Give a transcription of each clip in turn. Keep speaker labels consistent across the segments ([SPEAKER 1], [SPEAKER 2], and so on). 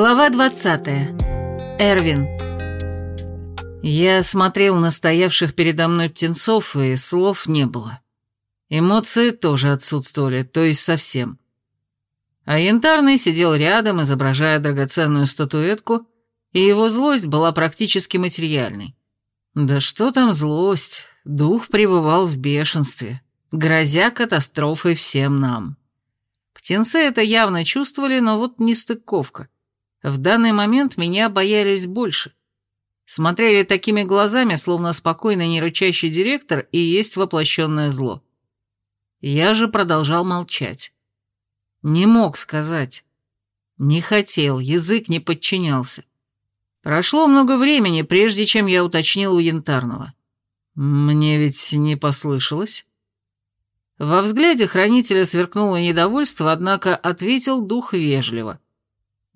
[SPEAKER 1] Глава 20. Эрвин. Я смотрел на стоявших передо мной птенцов, и слов не было. Эмоции тоже отсутствовали, то есть совсем. А Янтарный сидел рядом, изображая драгоценную статуэтку, и его злость была практически материальной. Да что там злость, дух пребывал в бешенстве, грозя катастрофой всем нам. Птенцы это явно чувствовали, но вот не стыковка. В данный момент меня боялись больше. Смотрели такими глазами, словно спокойно не рычащий директор и есть воплощенное зло. Я же продолжал молчать. Не мог сказать. Не хотел, язык не подчинялся. Прошло много времени, прежде чем я уточнил у Янтарного. Мне ведь не послышалось. Во взгляде хранителя сверкнуло недовольство, однако ответил дух вежливо.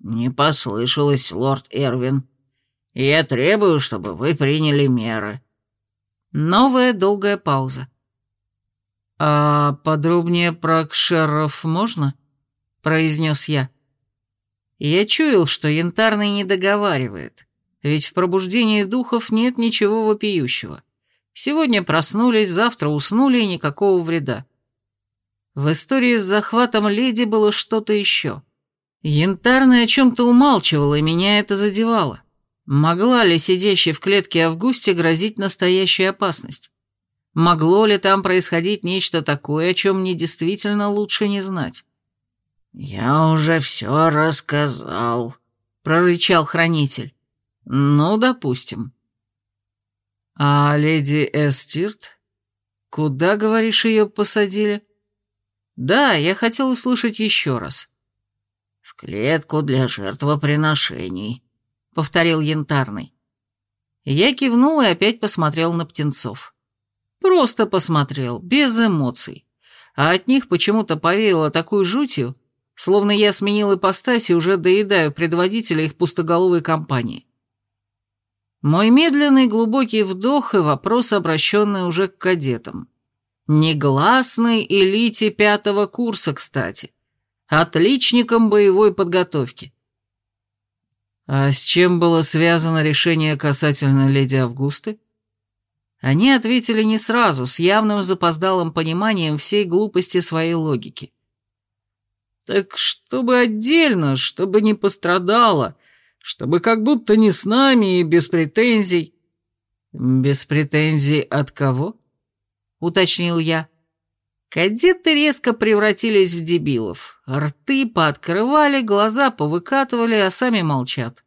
[SPEAKER 1] «Не послышалось, лорд Эрвин. Я требую, чтобы вы приняли меры». Новая долгая пауза. «А подробнее про кшеров можно?» — произнес я. Я чуял, что янтарный не договаривает, ведь в пробуждении духов нет ничего вопиющего. Сегодня проснулись, завтра уснули, и никакого вреда. В истории с захватом леди было что-то еще. Янтарный о чем-то умалчивал, и меня это задевало. Могла ли сидящей в клетке Августе грозить настоящая опасность? Могло ли там происходить нечто такое, о чем мне действительно лучше не знать?
[SPEAKER 2] «Я уже все рассказал», — прорычал хранитель.
[SPEAKER 1] «Ну, допустим». «А леди Эстирт? Куда, говоришь, ее посадили?» «Да, я хотел услышать еще раз».
[SPEAKER 2] «В клетку для жертвоприношений», — повторил Янтарный.
[SPEAKER 1] Я кивнул и опять посмотрел на птенцов. Просто посмотрел, без эмоций. А от них почему-то повеяло такой жутью, словно я сменил ипостась и уже доедаю предводителя их пустоголовой компании. Мой медленный глубокий вдох и вопрос, обращенный уже к кадетам. Негласной элите пятого курса, кстати. Отличникам боевой подготовки. А с чем было связано решение касательно леди Августы? Они ответили не сразу, с явным запоздалым пониманием всей глупости своей логики. Так чтобы отдельно, чтобы не пострадала, чтобы как будто не с нами и без претензий. Без претензий от кого? Уточнил я. Кадеты резко превратились в дебилов. Рты пооткрывали, глаза повыкатывали, а сами молчат.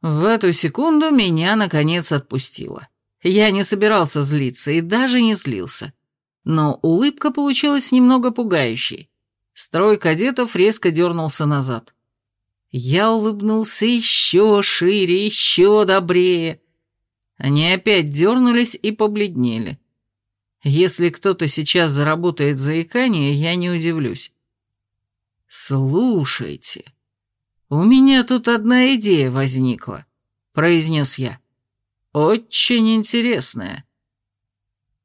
[SPEAKER 1] В эту секунду меня, наконец, отпустило. Я не собирался злиться и даже не злился. Но улыбка получилась немного пугающей. Строй кадетов резко дернулся назад. Я улыбнулся еще шире, еще добрее. Они опять дернулись и побледнели. Если кто-то сейчас заработает заикание, я не удивлюсь. «Слушайте, у меня тут одна идея возникла», — произнес я. «Очень интересная.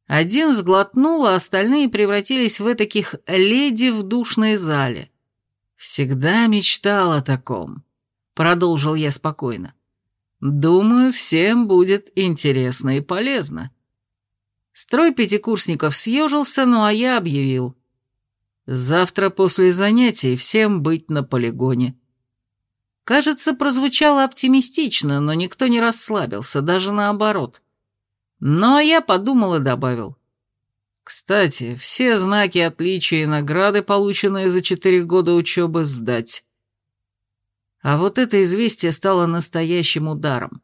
[SPEAKER 1] Один сглотнул, а остальные превратились в таких леди в душной зале. «Всегда мечтал о таком», — продолжил я спокойно. «Думаю, всем будет интересно и полезно». Строй пятикурсников съежился, ну а я объявил. «Завтра после занятий всем быть на полигоне». Кажется, прозвучало оптимистично, но никто не расслабился, даже наоборот. Ну, а я подумал и добавил. Кстати, все знаки отличия и награды, полученные за четыре года учебы, сдать. А вот это известие стало настоящим ударом.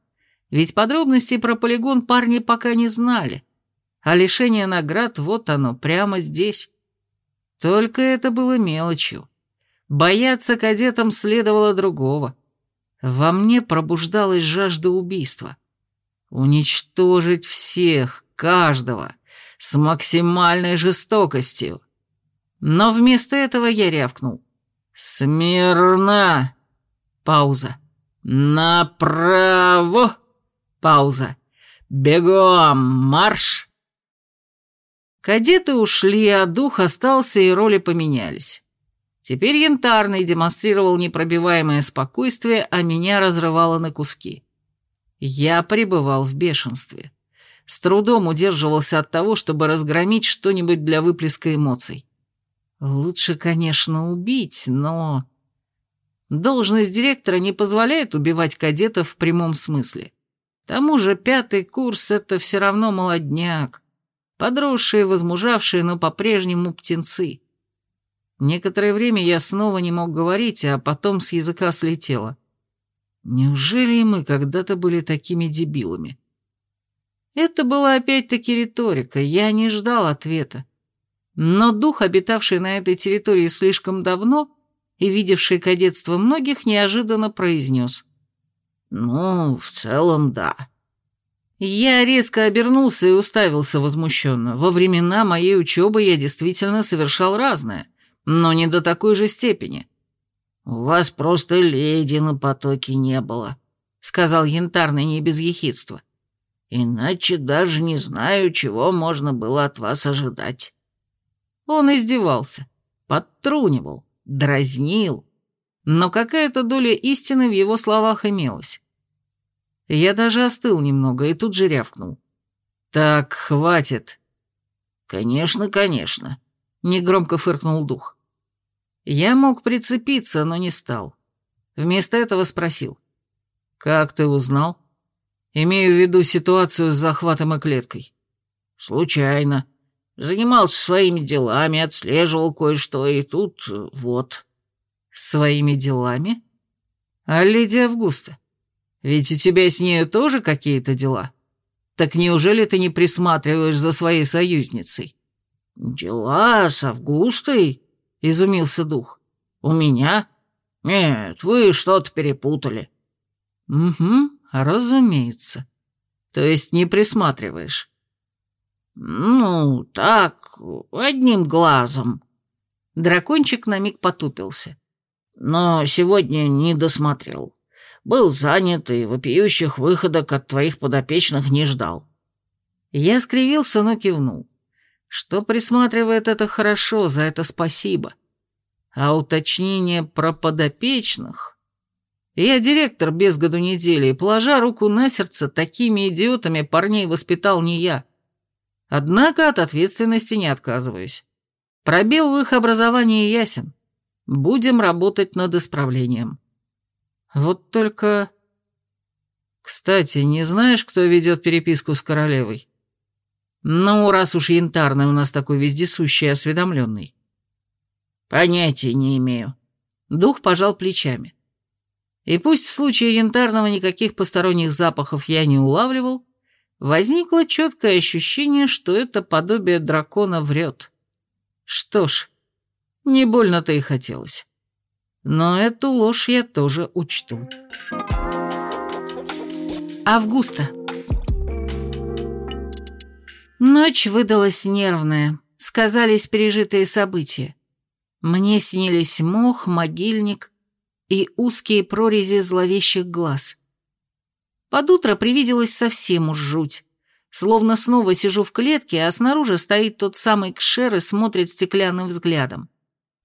[SPEAKER 1] Ведь подробностей про полигон парни пока не знали. А лишение наград, вот оно, прямо здесь. Только это было мелочью. Бояться кадетам следовало другого. Во мне пробуждалась жажда убийства. Уничтожить всех, каждого, с максимальной жестокостью. Но вместо этого я рявкнул. «Смирно!» Пауза. «Направо!» Пауза. «Бегом! Марш!» Кадеты ушли, а дух остался, и роли поменялись. Теперь Янтарный демонстрировал непробиваемое спокойствие, а меня разрывало на куски. Я пребывал в бешенстве. С трудом удерживался от того, чтобы разгромить что-нибудь для выплеска эмоций. Лучше, конечно, убить, но... Должность директора не позволяет убивать кадетов в прямом смысле. К тому же пятый курс — это все равно молодняк. Подросшие, возмужавшие, но по-прежнему птенцы. Некоторое время я снова не мог говорить, а потом с языка слетело. Неужели мы когда-то были такими дебилами? Это была опять-таки риторика, я не ждал ответа. Но дух, обитавший на этой территории слишком давно и видевший кадетство многих, неожиданно произнес.
[SPEAKER 2] «Ну, в целом, да».
[SPEAKER 1] Я резко обернулся и уставился возмущенно. Во времена моей учебы я действительно совершал разное, но не до такой же степени.
[SPEAKER 2] «У вас просто леди на потоке не было», — сказал Янтарный не без ехидства. «Иначе даже не знаю, чего можно было от вас ожидать».
[SPEAKER 1] Он издевался, подтрунивал, дразнил, но какая-то доля истины в его словах имелась. Я даже остыл немного и тут же рявкнул. «Так, хватит».
[SPEAKER 2] «Конечно, конечно», — негромко фыркнул дух.
[SPEAKER 1] Я мог прицепиться, но не стал. Вместо этого спросил. «Как ты узнал?» «Имею в виду ситуацию с захватом и клеткой».
[SPEAKER 2] «Случайно. Занимался своими делами, отслеживал кое-что, и тут вот».
[SPEAKER 1] «Своими делами?» «А леди Августа? Ведь у тебя с нею тоже какие-то дела? Так неужели ты не присматриваешь за своей союзницей?»
[SPEAKER 2] «Дела с Августой?» — изумился дух. «У меня? Нет, вы что-то перепутали».
[SPEAKER 1] «Угу, разумеется. То есть не присматриваешь?»
[SPEAKER 2] «Ну, так, одним глазом».
[SPEAKER 1] Дракончик на миг потупился.
[SPEAKER 2] «Но сегодня не досмотрел. Был занят и вопиющих выходок от твоих подопечных не ждал».
[SPEAKER 1] Я скривился, но кивнул. Что присматривает это хорошо, за это спасибо. А уточнение про подопечных... Я директор без году недели, и, положа руку на сердце, такими идиотами парней воспитал не я. Однако от ответственности не отказываюсь. Пробел в их образовании ясен. Будем работать над исправлением. Вот только... Кстати, не знаешь, кто ведет переписку с королевой? Ну, раз уж янтарный у нас такой вездесущий осведомленный.
[SPEAKER 2] Понятия не имею.
[SPEAKER 1] Дух пожал плечами. И пусть в случае янтарного никаких посторонних запахов я не улавливал, возникло четкое ощущение, что это подобие дракона врет. Что ж, не больно-то и хотелось. Но эту ложь я тоже учту. Августа. Ночь выдалась нервная, сказались пережитые события. Мне снились мох, могильник и узкие прорези зловещих глаз. Под утро привиделась совсем уж жуть. Словно снова сижу в клетке, а снаружи стоит тот самый кшер и смотрит стеклянным взглядом.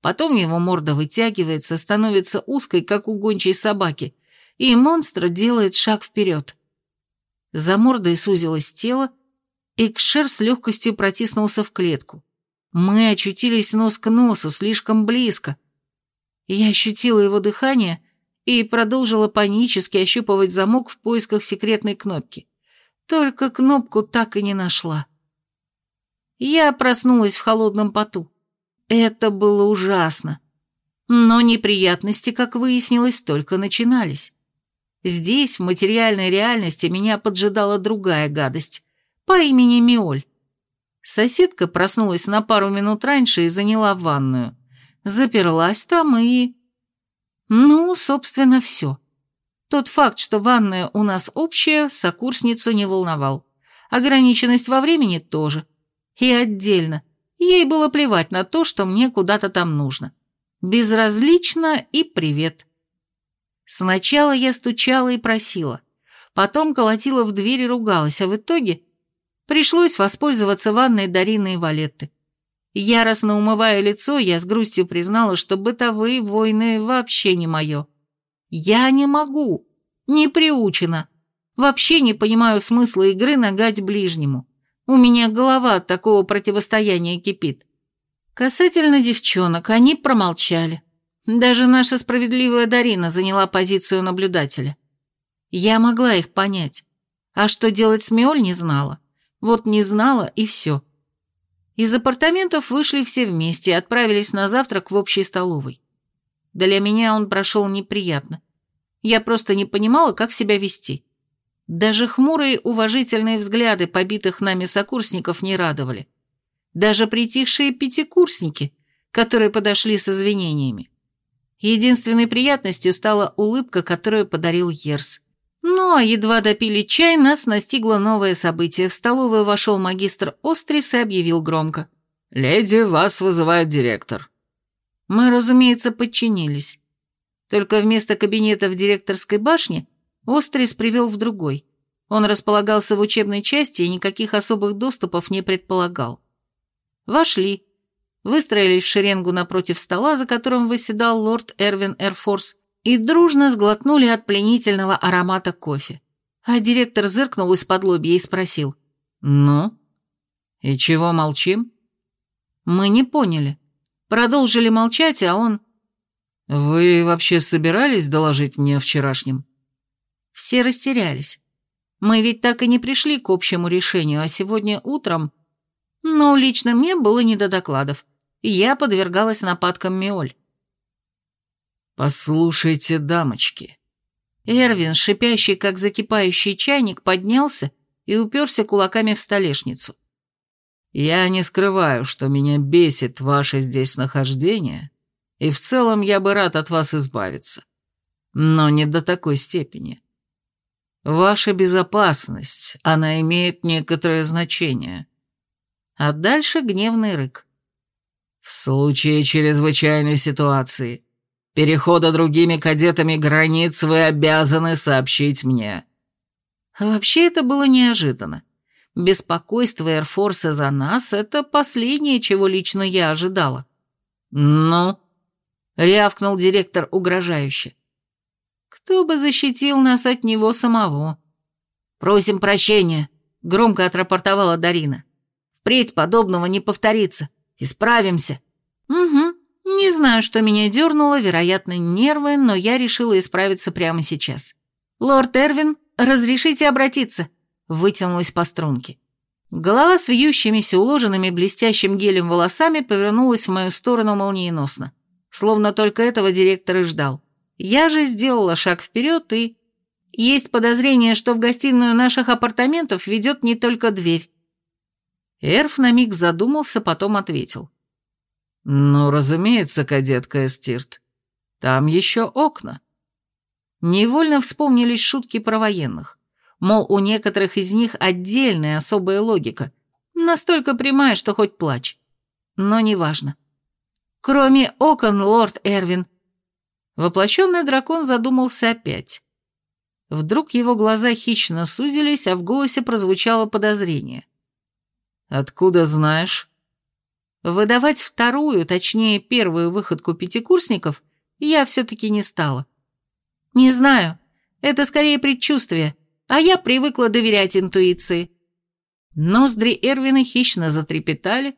[SPEAKER 1] Потом его морда вытягивается, становится узкой, как у гончей собаки, и монстр делает шаг вперед. За мордой сузилось тело, Экшер с легкостью протиснулся в клетку. Мы очутились нос к носу, слишком близко. Я ощутила его дыхание и продолжила панически ощупывать замок в поисках секретной кнопки. Только кнопку так и не нашла. Я проснулась в холодном поту. Это было ужасно. Но неприятности, как выяснилось, только начинались. Здесь, в материальной реальности, меня поджидала другая гадость по имени Миоль. Соседка проснулась на пару минут раньше и заняла ванную. Заперлась там и... Ну, собственно, все. Тот факт, что ванная у нас общая, сокурсницу не волновал. Ограниченность во времени тоже. И отдельно. Ей было плевать на то, что мне куда-то там нужно. Безразлично и привет. Сначала я стучала и просила. Потом колотила в дверь и ругалась, а в итоге Пришлось воспользоваться ванной Дарины и Валетты. Яростно умывая лицо, я с грустью признала, что бытовые войны вообще не мое. Я не могу, не приучена. Вообще не понимаю смысла игры нагать ближнему. У меня голова от такого противостояния кипит. Касательно девчонок, они промолчали. Даже наша справедливая Дарина заняла позицию наблюдателя. Я могла их понять. А что делать с Миоль не знала. Вот не знала и все. Из апартаментов вышли все вместе и отправились на завтрак в общей столовой. Для меня он прошел неприятно. Я просто не понимала, как себя вести. Даже хмурые уважительные взгляды побитых нами сокурсников не радовали. Даже притихшие пятикурсники, которые подошли с извинениями. Единственной приятностью стала улыбка, которую подарил Ерс. Ну, а едва допили чай, нас настигло новое событие. В столовую вошел магистр Острис и объявил громко.
[SPEAKER 3] «Леди, вас вызывает директор».
[SPEAKER 1] Мы, разумеется, подчинились. Только вместо кабинета в директорской башне Острис привел в другой. Он располагался в учебной части и никаких особых доступов не предполагал. Вошли, выстроились в шеренгу напротив стола, за которым восседал лорд Эрвин Эрфорс, и дружно сглотнули от пленительного аромата кофе. А директор зыркнул из-под лобья и спросил.
[SPEAKER 3] «Ну? И чего молчим?»
[SPEAKER 1] Мы не поняли. Продолжили молчать, а он...
[SPEAKER 3] «Вы вообще собирались доложить мне о вчерашнем?»
[SPEAKER 1] Все растерялись. Мы ведь так и не пришли к общему решению, а сегодня утром... Но лично мне было не до докладов. Я подвергалась нападкам Миоль.
[SPEAKER 3] «Послушайте, дамочки».
[SPEAKER 1] Эрвин, шипящий, как закипающий чайник, поднялся и уперся кулаками в столешницу.
[SPEAKER 3] «Я не скрываю, что меня бесит ваше здесь нахождение, и в целом я бы рад от вас избавиться. Но не до такой степени. Ваша безопасность, она имеет некоторое значение».
[SPEAKER 1] А дальше гневный рык.
[SPEAKER 3] «В случае чрезвычайной ситуации перехода другими кадетами границ вы обязаны сообщить мне».
[SPEAKER 1] Вообще это было неожиданно. Беспокойство Эрфорса за нас — это последнее, чего лично я ожидала.
[SPEAKER 3] «Ну?»
[SPEAKER 1] — рявкнул директор угрожающе. «Кто бы защитил нас от него самого?» «Просим прощения», — громко отрапортовала Дарина. «Впредь подобного не повторится. Исправимся». «Угу. Не знаю, что меня дернуло, вероятно, нервы, но я решила исправиться прямо сейчас. «Лорд Эрвин, разрешите обратиться?» Вытянулась по струнке. Голова с вьющимися, уложенными блестящим гелем волосами повернулась в мою сторону молниеносно. Словно только этого директор и ждал. Я же сделала шаг вперед и... Есть подозрение, что в гостиную наших апартаментов ведет не только дверь. Эрф на миг задумался, потом ответил.
[SPEAKER 3] «Ну, разумеется, кадетка Эстирт. Там еще окна».
[SPEAKER 1] Невольно вспомнились шутки про военных. Мол, у некоторых из них отдельная особая логика, настолько прямая, что хоть плачь. Но неважно. Кроме окон, лорд Эрвин. Воплощенный дракон задумался опять. Вдруг его глаза хищно сузились, а в голосе прозвучало подозрение.
[SPEAKER 3] «Откуда знаешь?»
[SPEAKER 1] Выдавать вторую, точнее первую выходку пятикурсников я все-таки не стала. Не знаю, это скорее предчувствие, а я привыкла доверять интуиции. Ноздри Эрвина хищно затрепетали.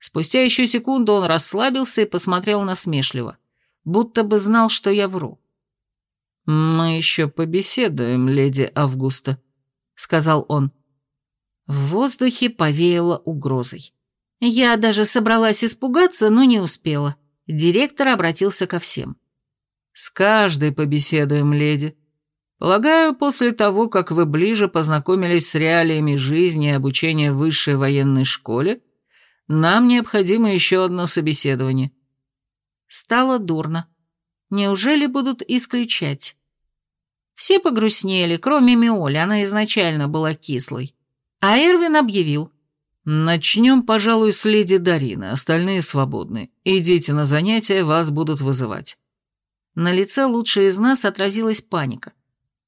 [SPEAKER 1] Спустя еще секунду он расслабился и посмотрел насмешливо, будто бы знал, что я вру.
[SPEAKER 3] «Мы еще побеседуем, леди Августа», — сказал он.
[SPEAKER 1] В воздухе повеяло угрозой. Я даже собралась испугаться, но не успела. Директор обратился ко всем.
[SPEAKER 3] «С каждой побеседуем, леди. Полагаю, после того, как вы ближе познакомились с реалиями жизни и обучения в высшей военной школе, нам необходимо еще одно собеседование».
[SPEAKER 1] Стало дурно. Неужели будут исключать? Все погрустнели, кроме Миоли, она изначально была кислой. А Эрвин объявил.
[SPEAKER 3] «Начнем, пожалуй, с леди Дарины, остальные свободны. Идите на занятия, вас будут вызывать».
[SPEAKER 1] На лице лучшей из нас отразилась паника.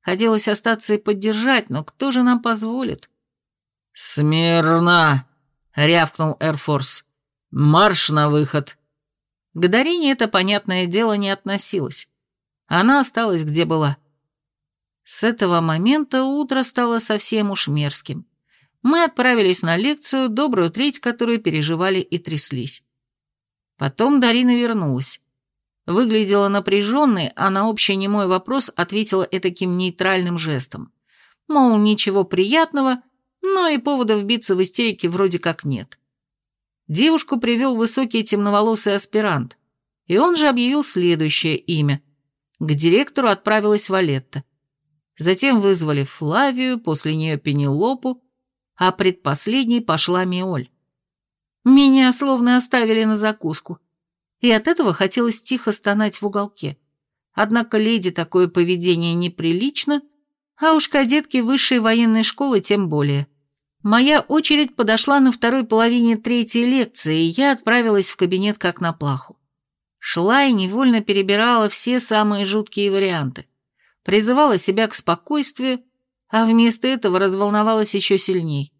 [SPEAKER 1] Хотелось остаться и поддержать, но кто же нам позволит?
[SPEAKER 3] «Смирно!» — рявкнул Эрфорс. «Марш на выход!»
[SPEAKER 1] К Дарине это, понятное дело, не относилось. Она осталась где была. С этого момента утро стало совсем уж мерзким. Мы отправились на лекцию, добрую треть которой переживали и тряслись. Потом Дарина вернулась. Выглядела напряженной, а на общий немой вопрос ответила этаким нейтральным жестом. Мол, ничего приятного, но и поводов биться в истерике вроде как нет. Девушку привел высокий темноволосый аспирант, и он же объявил следующее имя. К директору отправилась Валетта. Затем вызвали Флавию, после нее Пенелопу, а предпоследней пошла Миоль. Меня словно оставили на закуску, и от этого хотелось тихо стонать в уголке. Однако леди такое поведение неприлично, а уж кадетки высшей военной школы тем более. Моя очередь подошла на второй половине третьей лекции, и я отправилась в кабинет как на плаху. Шла и невольно перебирала все самые жуткие варианты. Призывала себя к спокойствию, а вместо этого разволновалась еще сильней.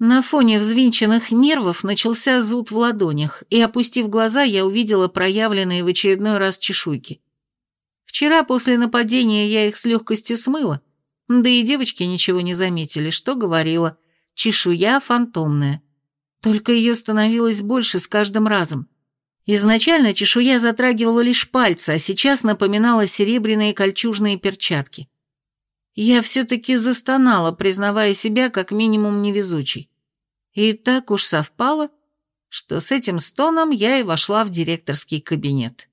[SPEAKER 1] На фоне взвинченных нервов начался зуд в ладонях, и, опустив глаза, я увидела проявленные в очередной раз чешуйки. Вчера после нападения я их с легкостью смыла, да и девочки ничего не заметили, что говорила, чешуя фантомная. Только ее становилось больше с каждым разом. Изначально чешуя затрагивала лишь пальцы, а сейчас напоминала серебряные кольчужные перчатки. Я все-таки застонала, признавая себя как минимум невезучей. И так уж совпало, что с этим стоном я и вошла в директорский кабинет.